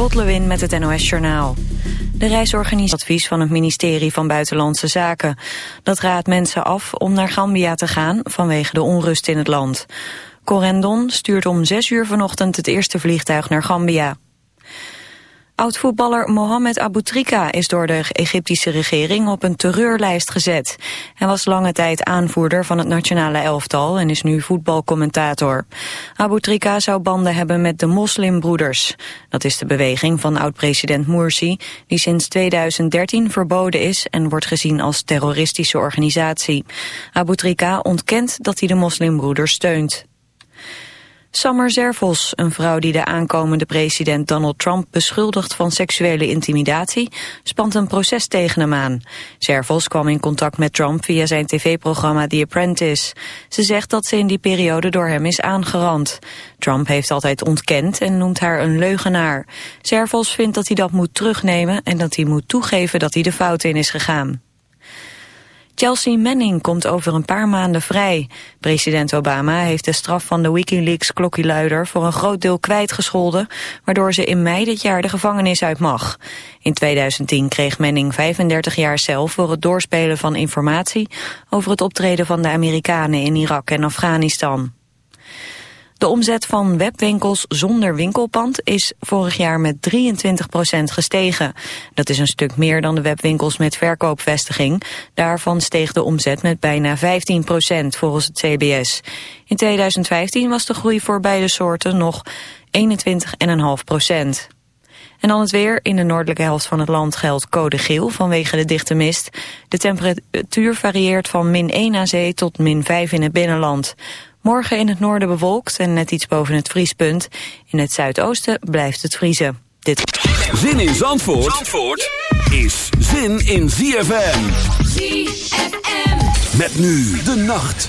Lot Lewin met het NOS Journaal. De reisorganisatie van het ministerie van Buitenlandse Zaken. Dat raadt mensen af om naar Gambia te gaan vanwege de onrust in het land. Corendon stuurt om 6 uur vanochtend het eerste vliegtuig naar Gambia. Oud-voetballer Mohamed Aboutrika is door de Egyptische regering op een terreurlijst gezet. Hij was lange tijd aanvoerder van het nationale elftal en is nu voetbalcommentator. Aboutrika zou banden hebben met de moslimbroeders. Dat is de beweging van oud-president Morsi, die sinds 2013 verboden is en wordt gezien als terroristische organisatie. Aboutrika ontkent dat hij de moslimbroeders steunt. Summer Zervos, een vrouw die de aankomende president Donald Trump beschuldigt van seksuele intimidatie, spant een proces tegen hem aan. Zervos kwam in contact met Trump via zijn tv-programma The Apprentice. Ze zegt dat ze in die periode door hem is aangerand. Trump heeft altijd ontkend en noemt haar een leugenaar. Zervos vindt dat hij dat moet terugnemen en dat hij moet toegeven dat hij de fout in is gegaan. Chelsea Manning komt over een paar maanden vrij. President Obama heeft de straf van de Wikileaks klokkieluider voor een groot deel kwijtgescholden, waardoor ze in mei dit jaar de gevangenis uit mag. In 2010 kreeg Manning 35 jaar cel voor het doorspelen van informatie over het optreden van de Amerikanen in Irak en Afghanistan. De omzet van webwinkels zonder winkelpand is vorig jaar met 23% gestegen. Dat is een stuk meer dan de webwinkels met verkoopvestiging. Daarvan steeg de omzet met bijna 15% volgens het CBS. In 2015 was de groei voor beide soorten nog 21,5 procent. En dan het weer. In de noordelijke helft van het land geldt code geel vanwege de dichte mist. De temperatuur varieert van min 1 aan zee tot min 5 in het binnenland. Morgen in het noorden bewolkt en net iets boven het vriespunt. In het zuidoosten blijft het vriezen. Dit... Zin in Zandvoort, Zandvoort is zin in ZFM. ZFM. Met nu de nacht.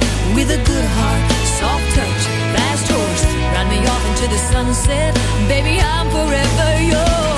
head with a good heart, soft touch, fast horse. Ride me off into the sunset, baby, I'm forever yours.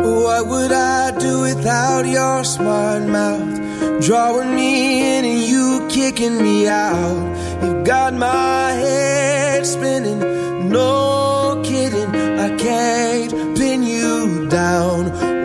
What would I 106.9 without your smart mouth? Drawing me in and you kicking me out. You've got my head spinning. No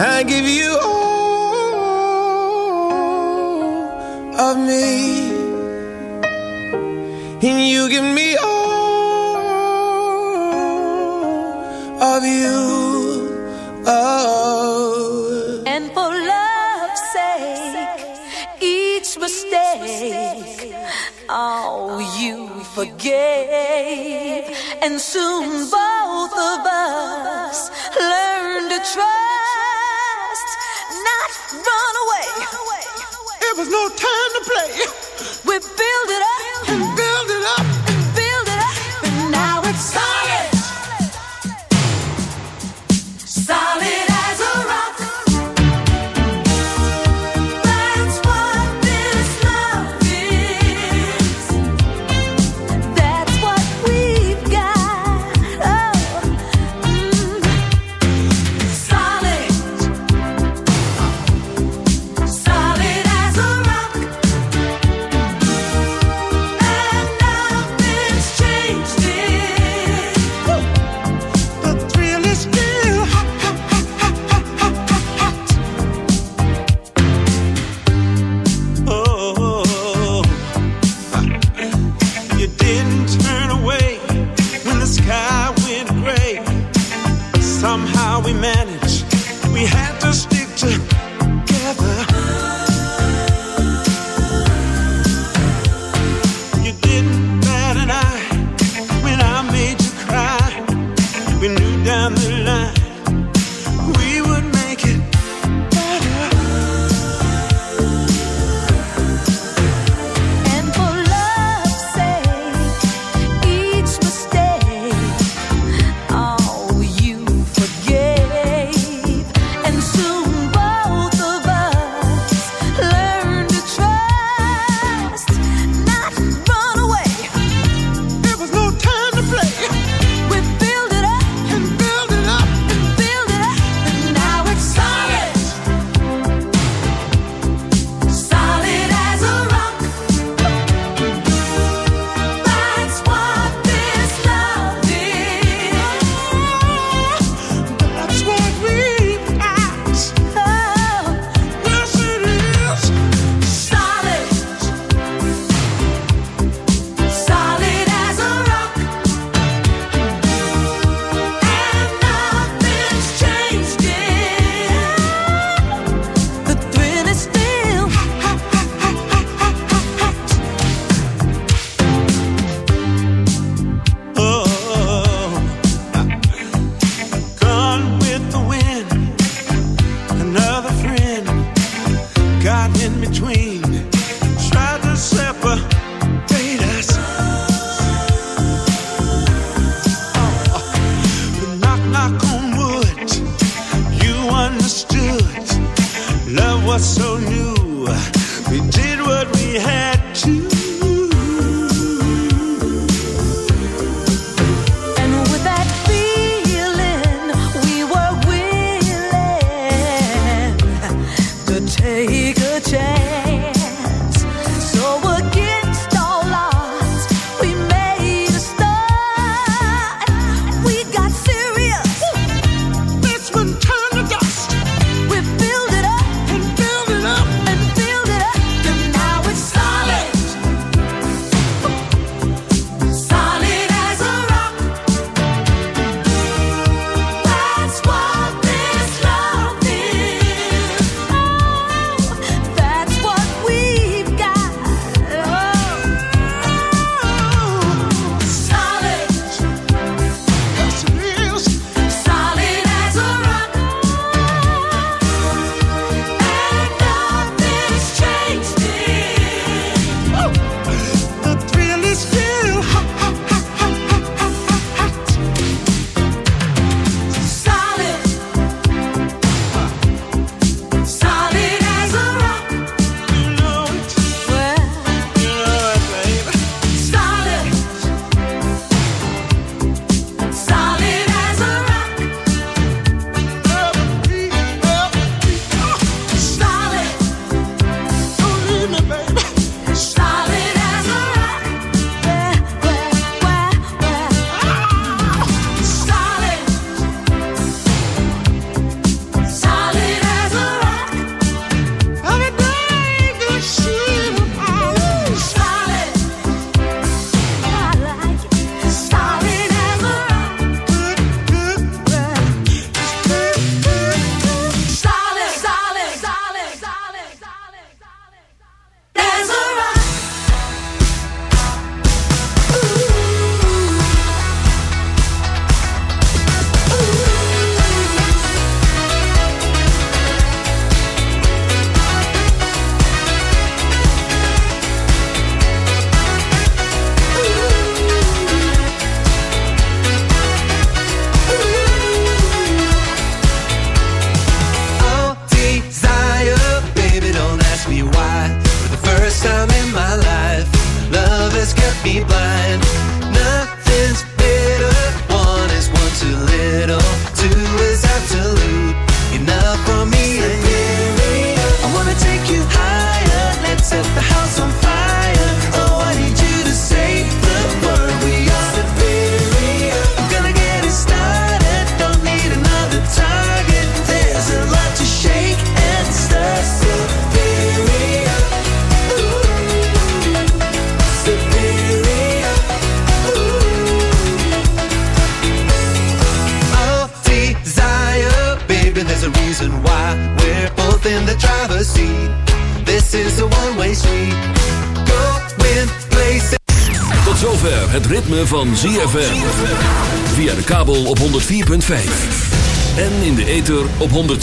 I give you all of me. And you give me all of you. Oh. And for love's sake, each mistake, oh, you forgave. And soon both of us learn to trust, was no time to play. We build it up and Build it up.